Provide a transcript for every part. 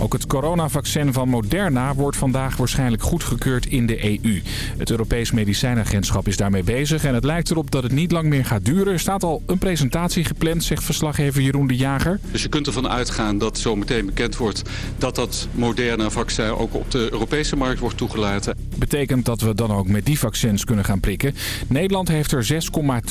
Ook het coronavaccin van Moderna wordt vandaag waarschijnlijk goedgekeurd in de EU. Het Europees Medicijnagentschap is daarmee bezig en het lijkt erop dat het niet lang meer gaat duren. Er staat al een presentatie gepland, zegt verslaggever Jeroen de Jager. Dus je kunt ervan uitgaan dat zo meteen bekend wordt dat dat Moderna-vaccin ook op de Europese markt wordt toegelaten. Betekent dat we dan ook met die vaccins kunnen gaan prikken. Nederland heeft er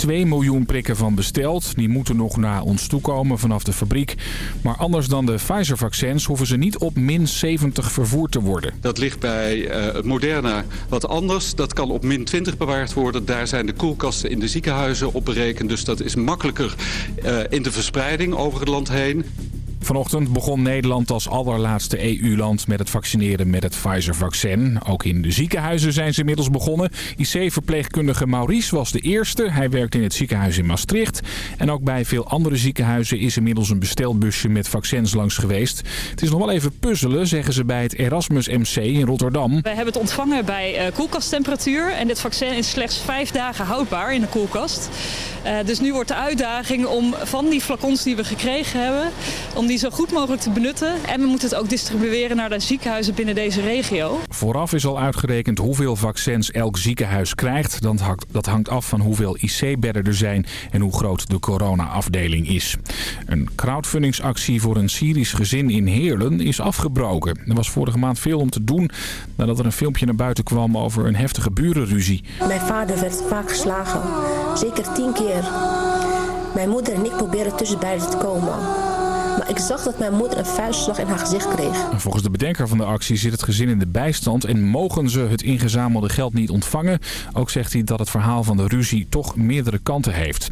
6,2 miljoen prikken van besteld. Die moeten nog naar ons toekomen vanaf de fabriek. Maar anders dan de Pfizer-vaccins hoeven ze niet op min 70 vervoerd te worden. Dat ligt bij uh, het Moderna wat anders. Dat kan op min 20 bewaard worden. Daar zijn de koelkasten in de ziekenhuizen op berekend. Dus dat is makkelijker uh, in de verspreiding over het land heen. Vanochtend begon Nederland als allerlaatste EU-land met het vaccineren met het Pfizer-vaccin. Ook in de ziekenhuizen zijn ze inmiddels begonnen. IC-verpleegkundige Maurice was de eerste. Hij werkt in het ziekenhuis in Maastricht. En ook bij veel andere ziekenhuizen is inmiddels een bestelbusje met vaccins langs geweest. Het is nog wel even puzzelen, zeggen ze bij het Erasmus MC in Rotterdam. Wij hebben het ontvangen bij uh, koelkasttemperatuur. En dit vaccin is slechts vijf dagen houdbaar in de koelkast. Uh, dus nu wordt de uitdaging om van die flacons die we gekregen hebben... om die zo goed mogelijk te benutten. En we moeten het ook distribueren naar de ziekenhuizen binnen deze regio. Vooraf is al uitgerekend hoeveel vaccins elk ziekenhuis krijgt. Dat hangt af van hoeveel IC-bedden er zijn en hoe groot de corona-afdeling is. Een crowdfundingsactie voor een Syrisch gezin in Heerlen is afgebroken. Er was vorige maand veel om te doen nadat er een filmpje naar buiten kwam over een heftige burenruzie. Mijn vader werd vaak geslagen, zeker tien keer. Mijn moeder en ik proberen tussen beiden te komen. Ik zag dat mijn moeder een vuistslag in haar gezicht kreeg. Volgens de bedenker van de actie zit het gezin in de bijstand en mogen ze het ingezamelde geld niet ontvangen. Ook zegt hij dat het verhaal van de ruzie toch meerdere kanten heeft.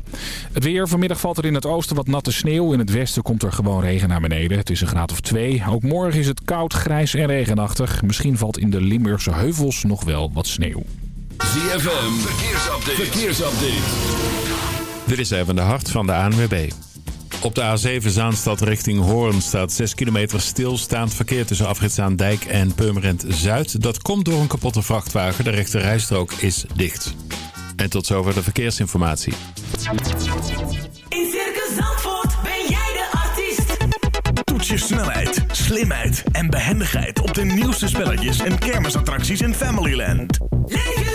Het weer. Vanmiddag valt er in het oosten wat natte sneeuw. In het westen komt er gewoon regen naar beneden. Het is een graad of twee. Ook morgen is het koud, grijs en regenachtig. Misschien valt in de Limburgse heuvels nog wel wat sneeuw. ZFM. Verkeersupdate. Verkeersupdate. Dit is even de hart van de ANWB. Op de A7 Zaanstad richting Hoorn staat 6 kilometer stilstaand verkeer tussen Afritzaandijk en Purmerend Zuid. Dat komt door een kapotte vrachtwagen. De rechte rijstrook is dicht. En tot zover de verkeersinformatie. In Circus Zandvoort ben jij de artiest. Toets je snelheid, slimheid en behendigheid op de nieuwste spelletjes en kermisattracties in Familyland. Leef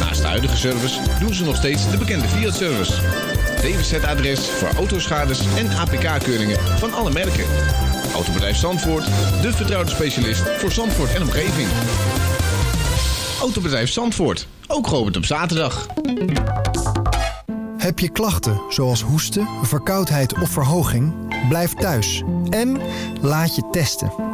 Naast de huidige service doen ze nog steeds de bekende Fiat-service. DWZ-adres voor autoschades en APK-keuringen van alle merken. Autobedrijf Zandvoort, de vertrouwde specialist voor Zandvoort en omgeving. Autobedrijf Zandvoort, ook geopend op zaterdag. Heb je klachten zoals hoesten, verkoudheid of verhoging? Blijf thuis en laat je testen.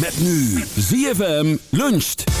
Met nu ZFM luncht.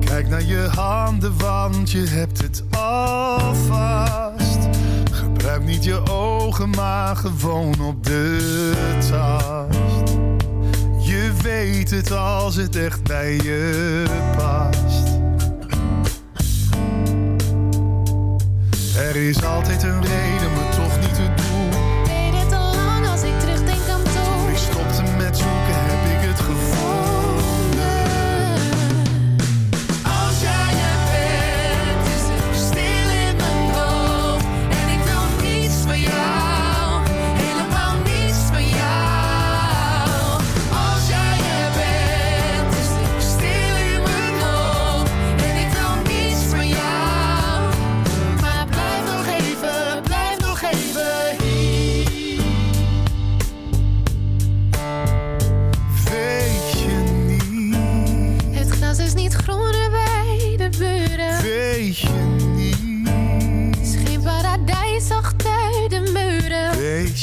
Kijk naar je handen, want je hebt het al vast. Gebruik niet je ogen, maar gewoon op de tast. Je weet het als het echt bij je past. Er is altijd een reden.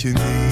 you. need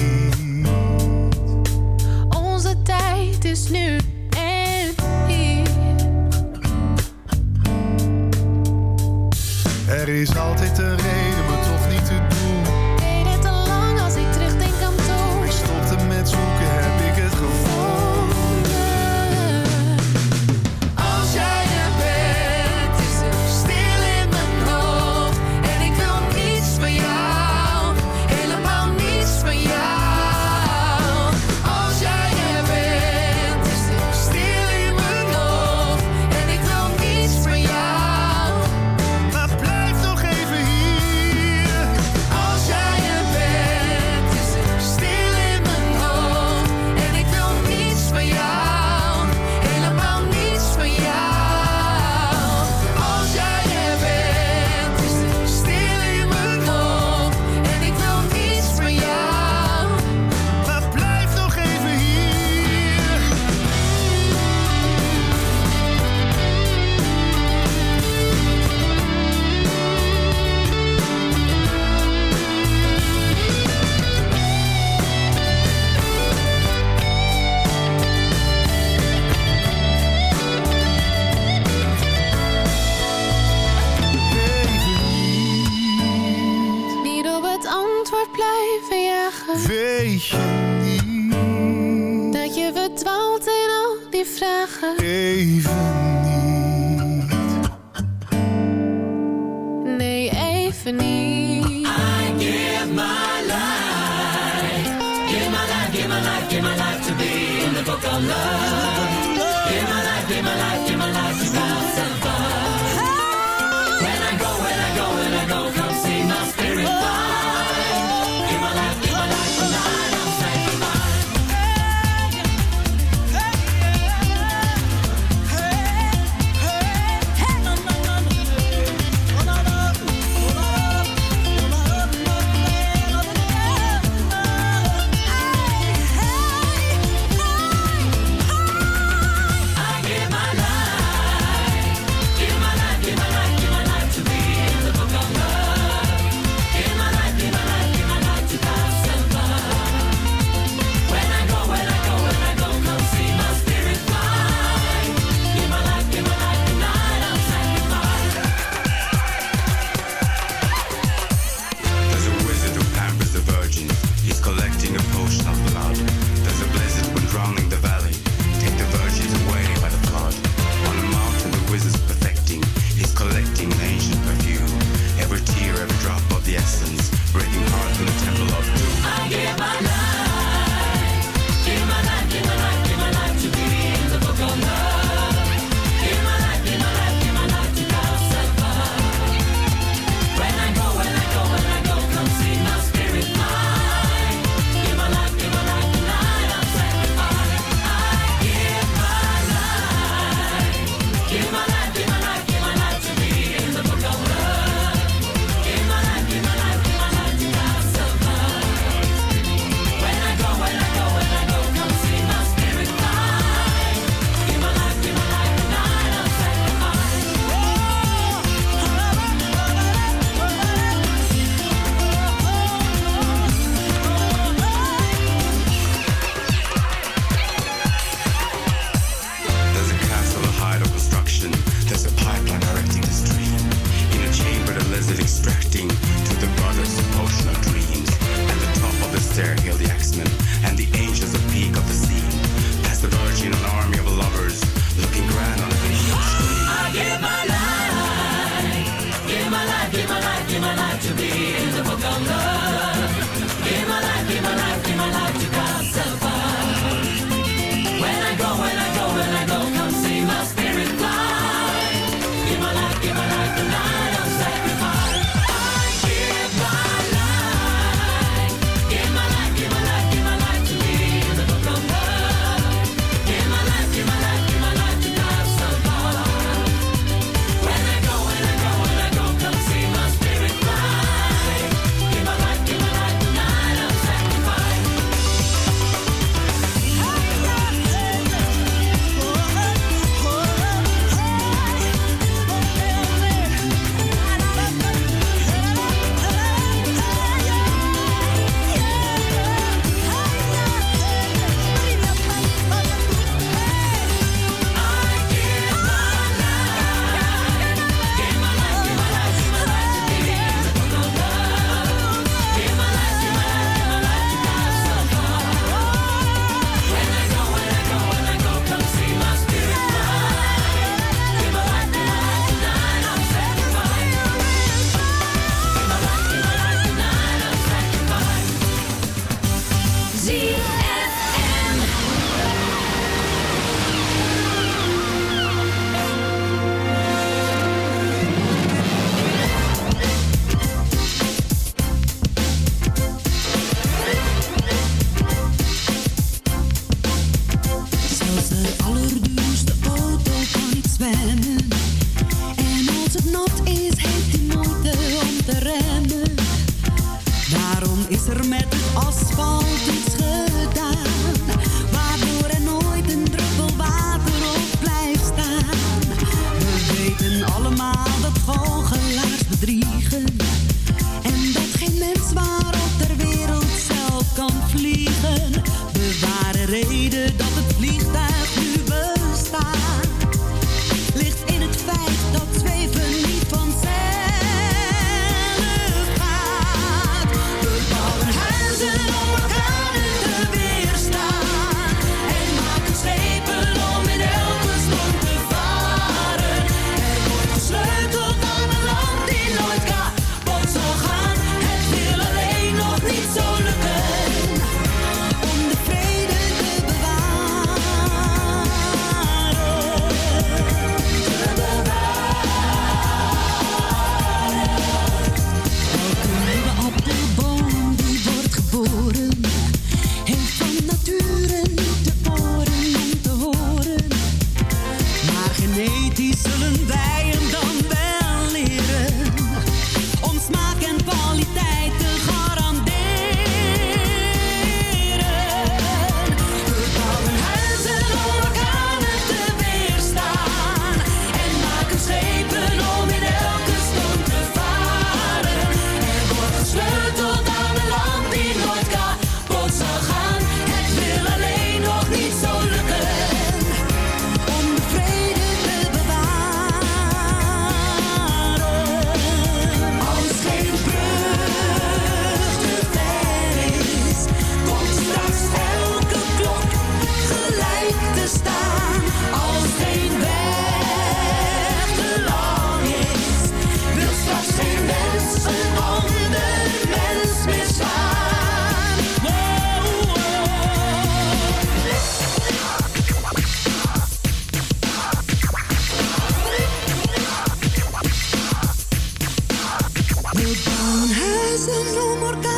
el rumor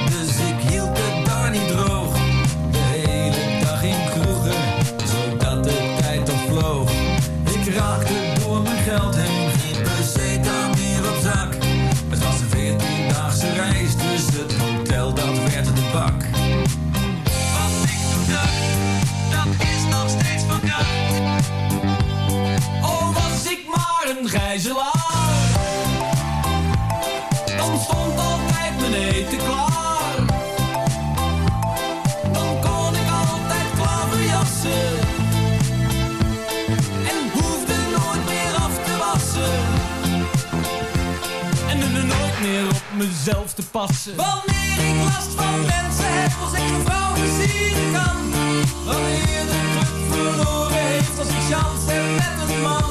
Dan kon ik altijd qua verjassen, en hoefde nooit meer af te wassen, ende nooit meer op mezelf te passen. Wanneer ik last van mensen heb, was ik een vrouw gezierig aan, wel meer de truk verloren heeft, als ik chans met een man.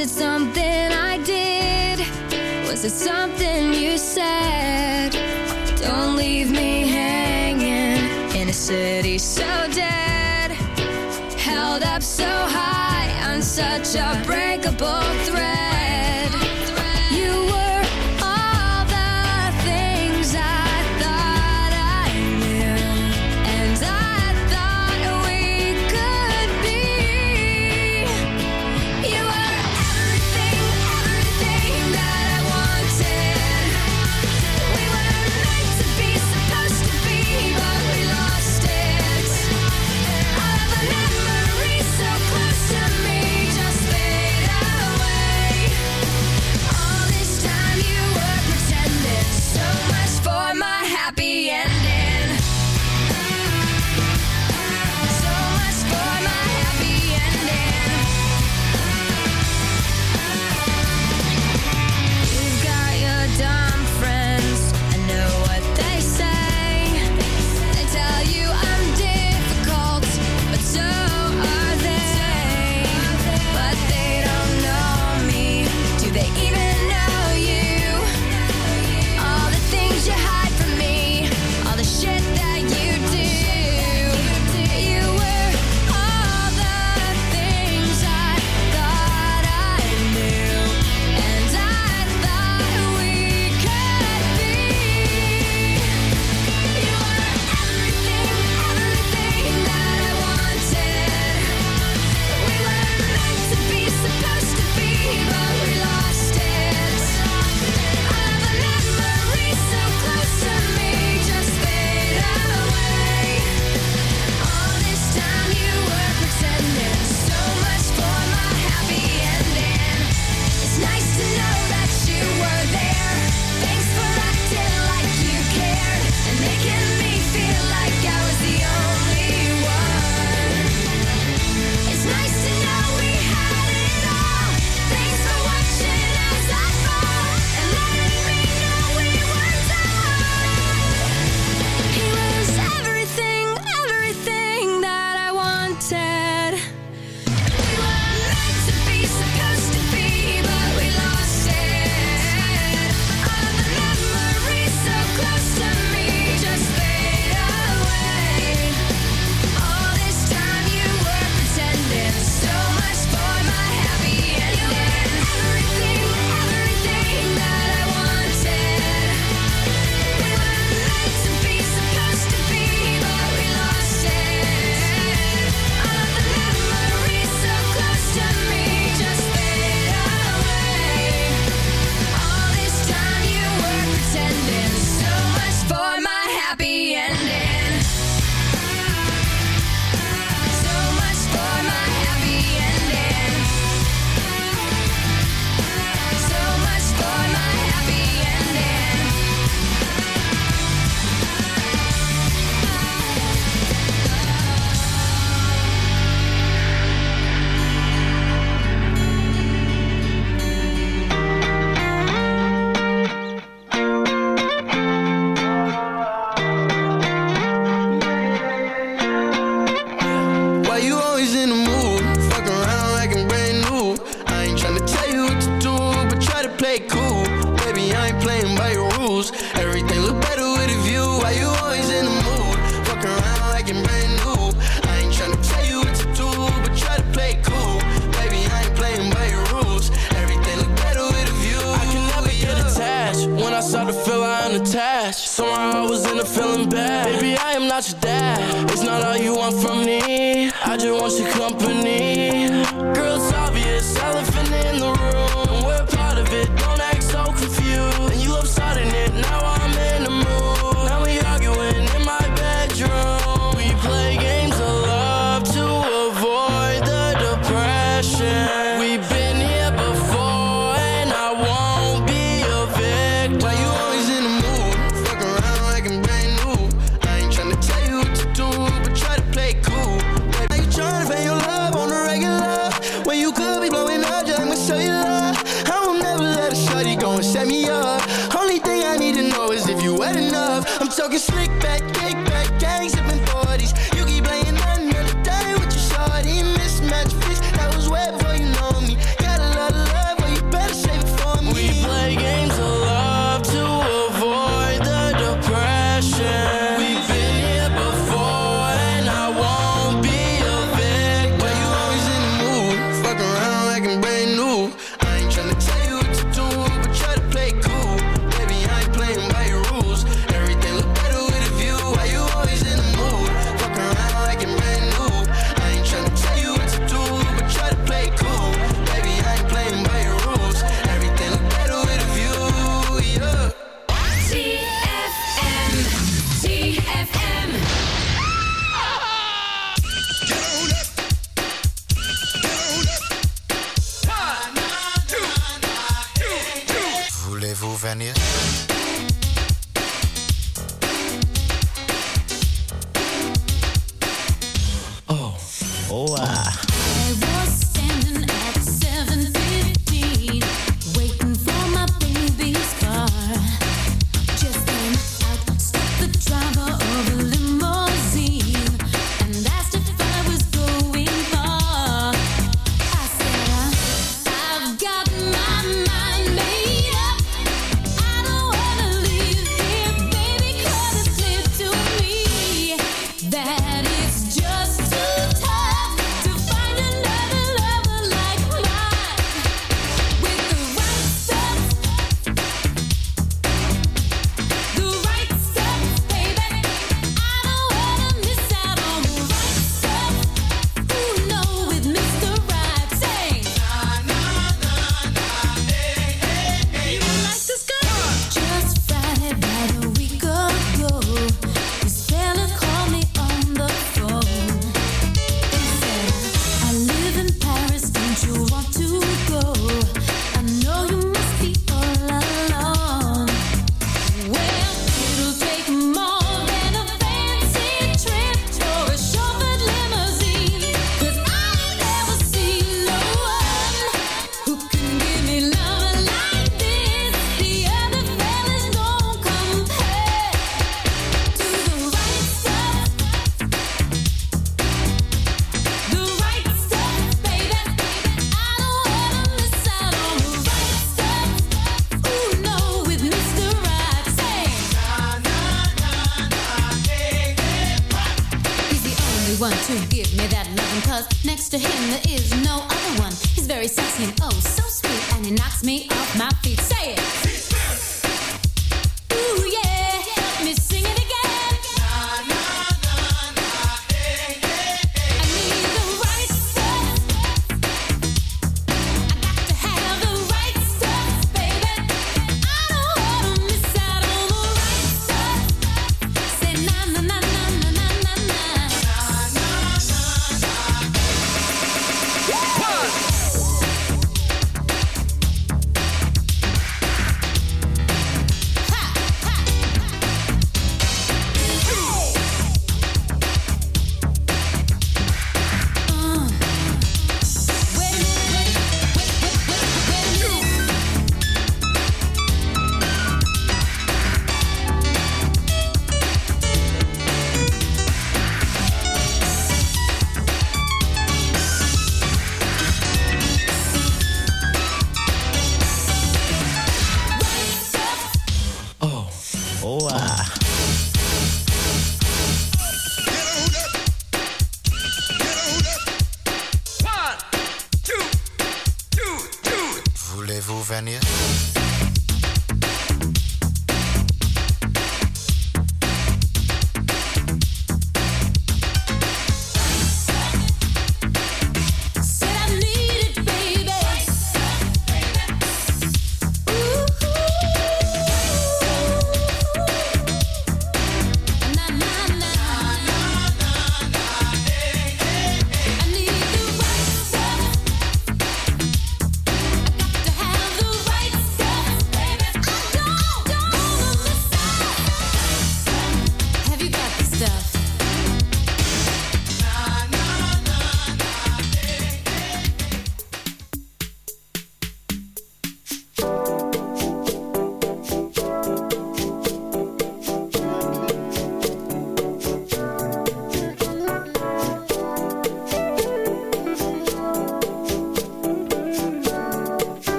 it's something na na na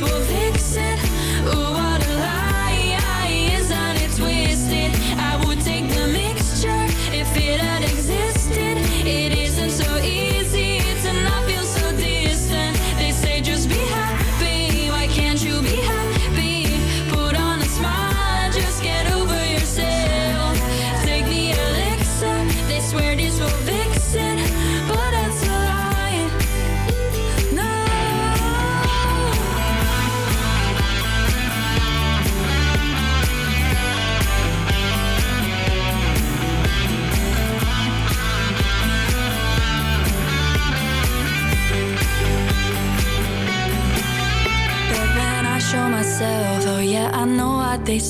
we'll fix it.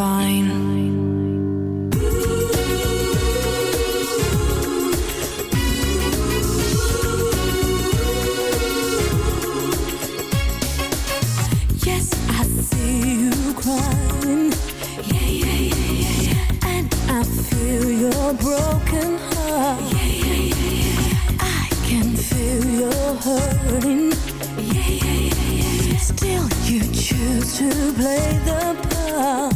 fine. broken heart. Yeah, yeah, yeah, yeah. I can feel your hurting. Yeah, yeah, yeah, yeah. Still, you choose to play the part.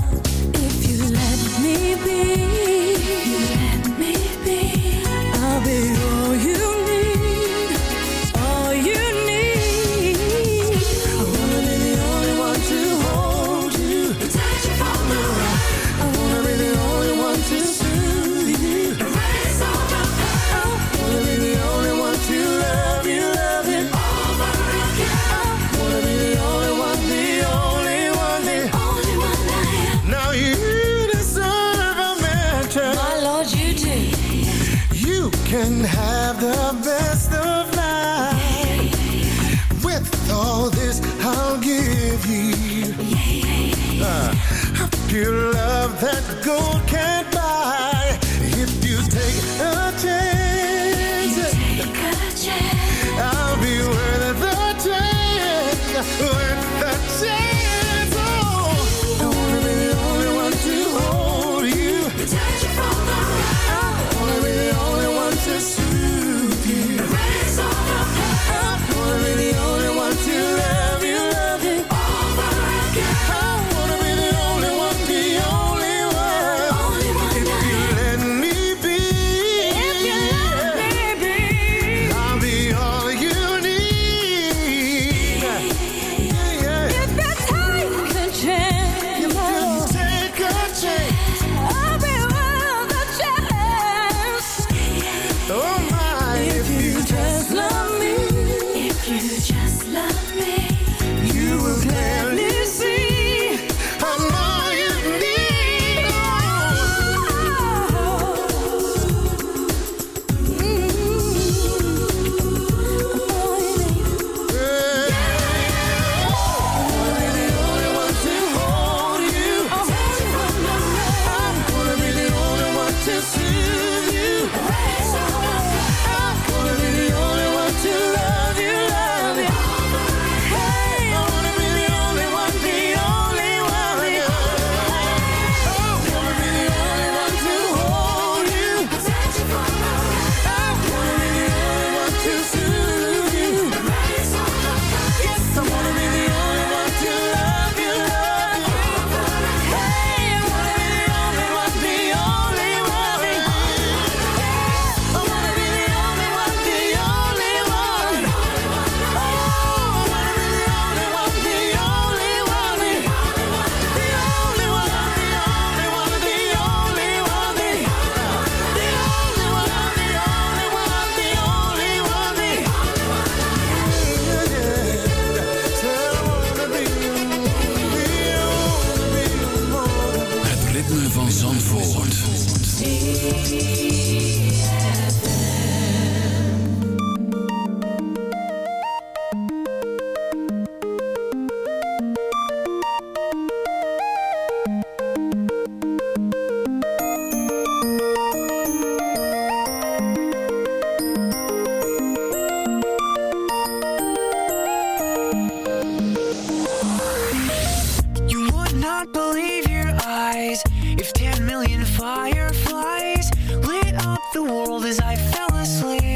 cold as I fell asleep.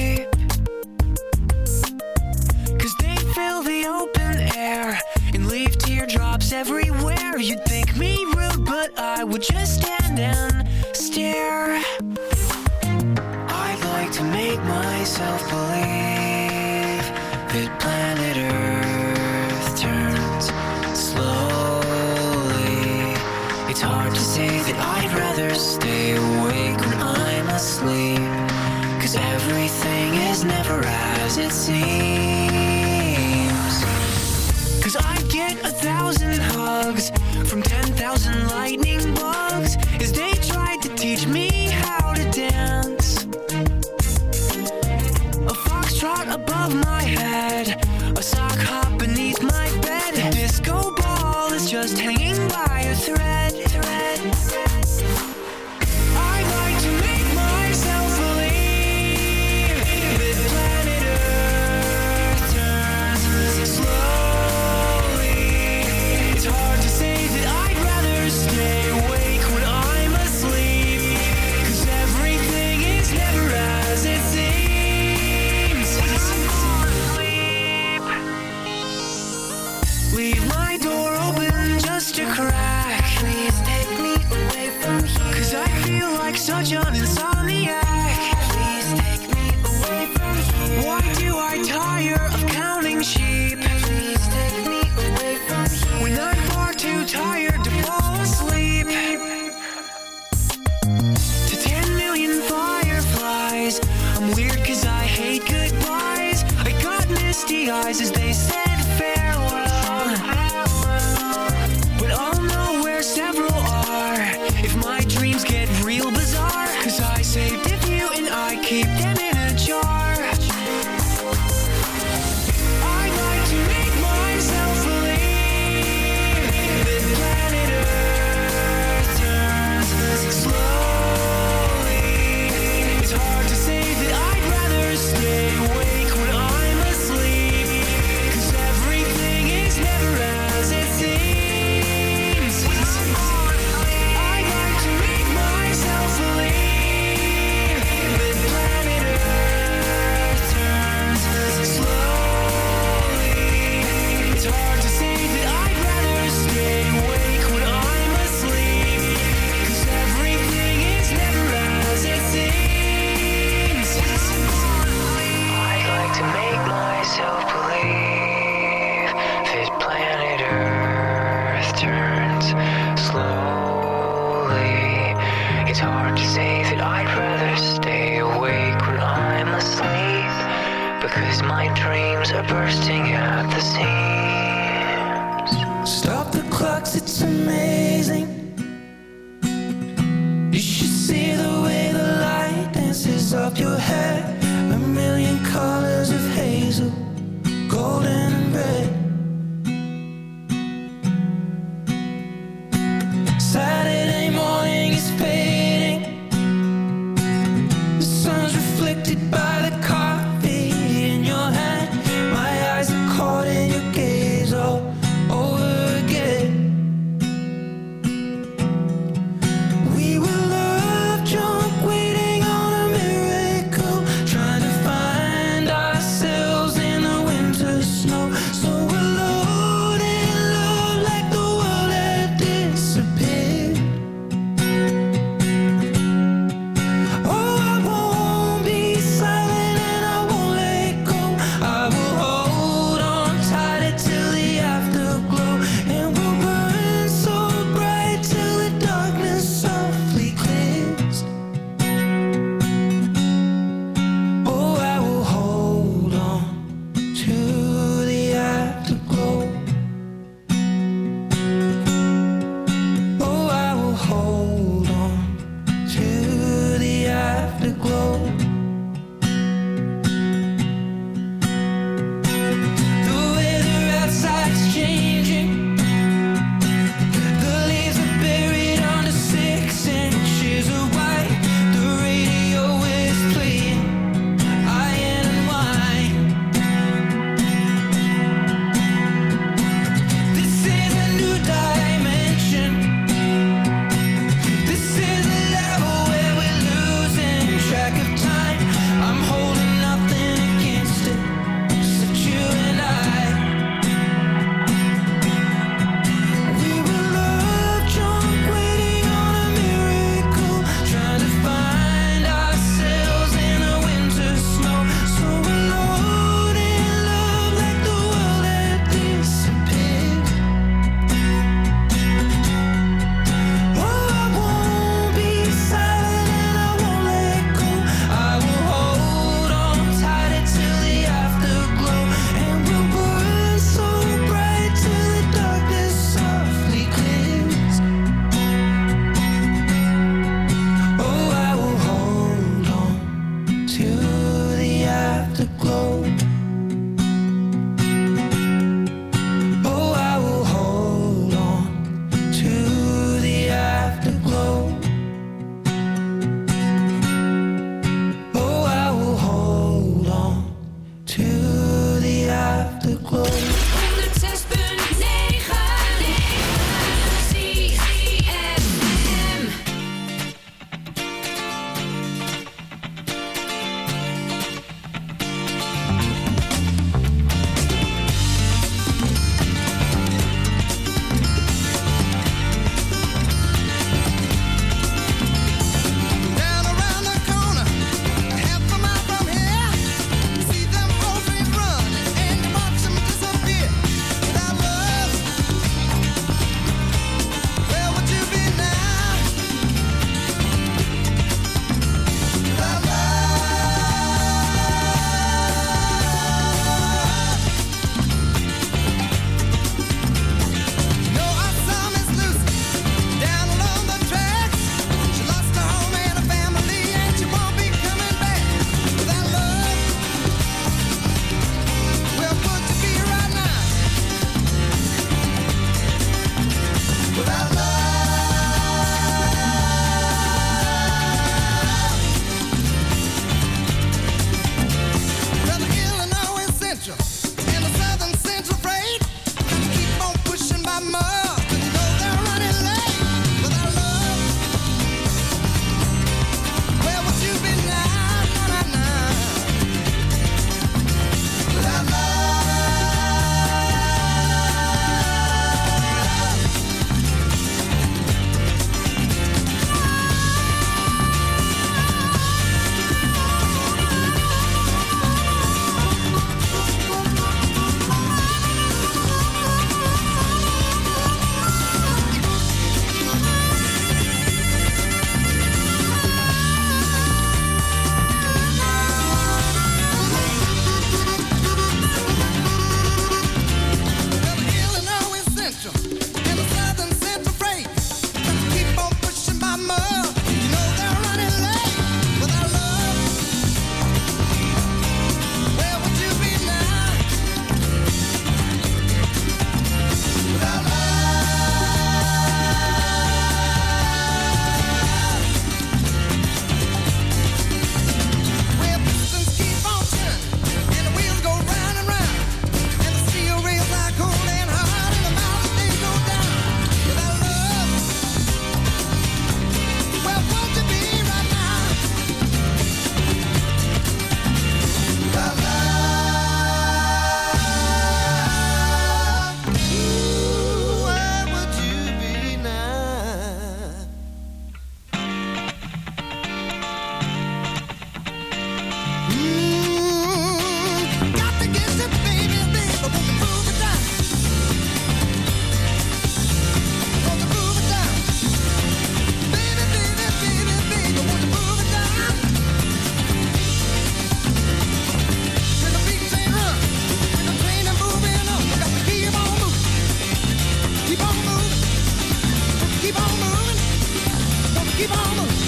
keep on